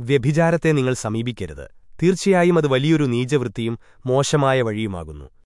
വ്യഭിചാരത്തെ നിങ്ങൾ സമീപിക്കരുത്. തീർച്ചയായും അത് വലിയൊരു നീചവൃത്തിയും മോശമായ വഴിയുമാകുന്നു.